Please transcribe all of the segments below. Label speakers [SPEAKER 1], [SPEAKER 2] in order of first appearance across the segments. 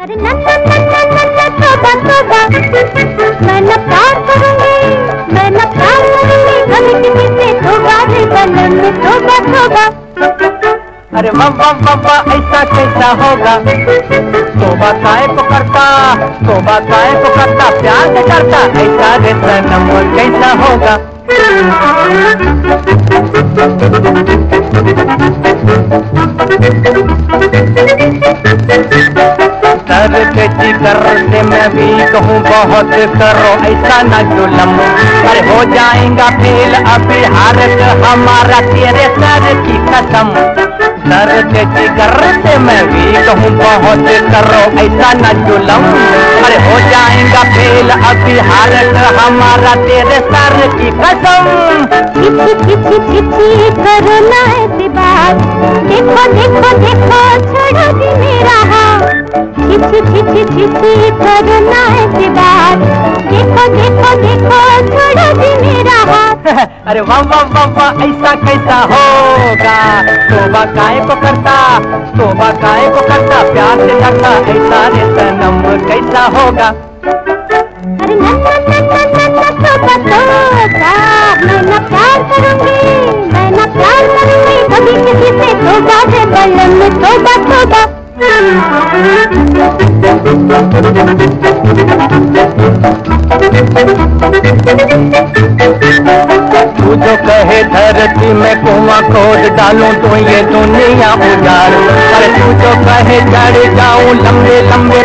[SPEAKER 1] अरे नन्ना नन्ना मैं न प्यार करूँगी मैं न प्यार करूँगी रे
[SPEAKER 2] अरे वाह वाह ऐसा कैसा होगा? तोबा को करता तोबा काय को करता प्यार से करता ऐसा रे सनम कैसा होगा? सर के जिगर से मैं भी कहूँ, बहुत करो, ऐसा न जुलम। अरे हो जाएगा फेल, अभी हारत हमारा तेरे सर की कसम। सर के जिगर से मैं भी कहूँ, बहुत करो, ऐसा न जुलम। पर हो जाएगा फेल, अभी हारत हमारा तेरे सर की कसम।
[SPEAKER 1] किसी किसी किसी करो ना ऐसी बात। देखो देखो देखो छोड़ो जी मेरा हाथ। किसी ना ऐसी देखो देखो देखो छोड़ो जी मेरा हाथ।
[SPEAKER 2] अरे वाह वाह वाह वाह ऐसा कैसा होगा? तोबा काय को करता? तोबा काय को करता? प्यार से करता ऐसा रे सनम कैसा होगा?
[SPEAKER 1] अरे नन्ना नन्ना नन्ना तोबा तोबा मैं न प्यार करूँगी मैं न प्यार करूँगी। कभी किसी से तोबा रे बलन तोबा तोबा
[SPEAKER 2] तू जो कहे धरती में कुआँ खोद डालूं तो ये दुनिया उजाड़। अरे तू जो कहे चढ़ जाऊँ लंबे लंबे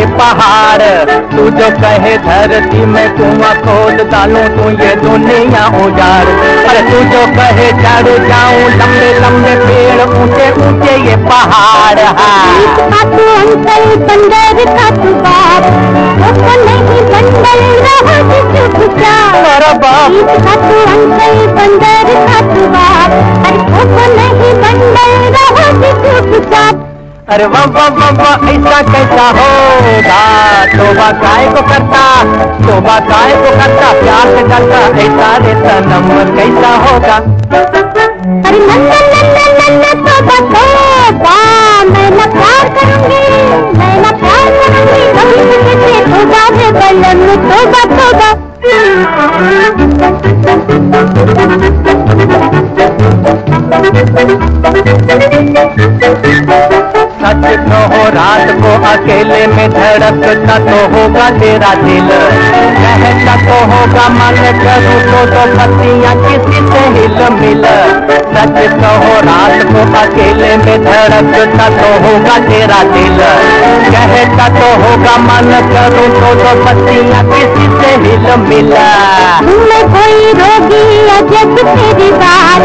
[SPEAKER 2] ये पहाड़ तू जो कहे धरती में कुआँ खोद डालूं तो ये दुनिया उजाड़। अरे तू जो कहे चढ़ जाऊँ लंबे लंबे पेड़ ऊँचे ऊँचे ये पहाड़ हाँ। अरे वाह वाह वाह वाह, ऐसा कैसा होगा? तोबा काय को करता तोबा काय को करता, प्यार से करता ऐसा रे सनम कैसा होगा?
[SPEAKER 1] अरे नन्ना नन्ना नन्ना तोबा तोबा मैं न प्यार करूँगी, मैं न प्यार करूँगी कभी से तोबा बलन तोबा तोबा
[SPEAKER 2] सच कहो रात को अकेले में धड़कता तो होगा तेरा दिल। कहता तो होगा, मन करूँ तो तो पतियाँ किसी से हिल मिल। सच कहो, रात को अकेले में धड़कता तो होगा तेरा दिल। कहता तो होगा, मन करूँ तो तो पतियाँ किसी से हिल मिल।
[SPEAKER 1] मैं कोई रोगी अजब तेरी बात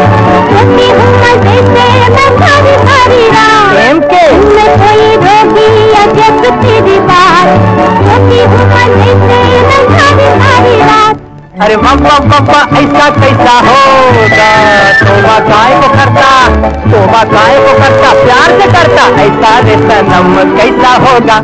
[SPEAKER 2] अरे मम्मा मम्मा ऐसा कैसा होगा तोबा काय को करता तोबा काय को करता प्यार से करता ऐसा रे सनम कैसा होगा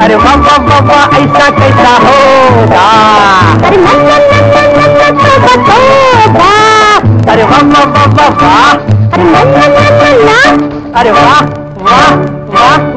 [SPEAKER 2] अरे मम्मा मम्मा ऐसा कैसा होगा
[SPEAKER 1] अरे नन्ना नन्ना नन्ना तोबा तोबा
[SPEAKER 2] अरे मम्मा मम्मा वाह
[SPEAKER 1] अरे नन्ना नन्ना
[SPEAKER 2] अरे वाह वाह वाह वाह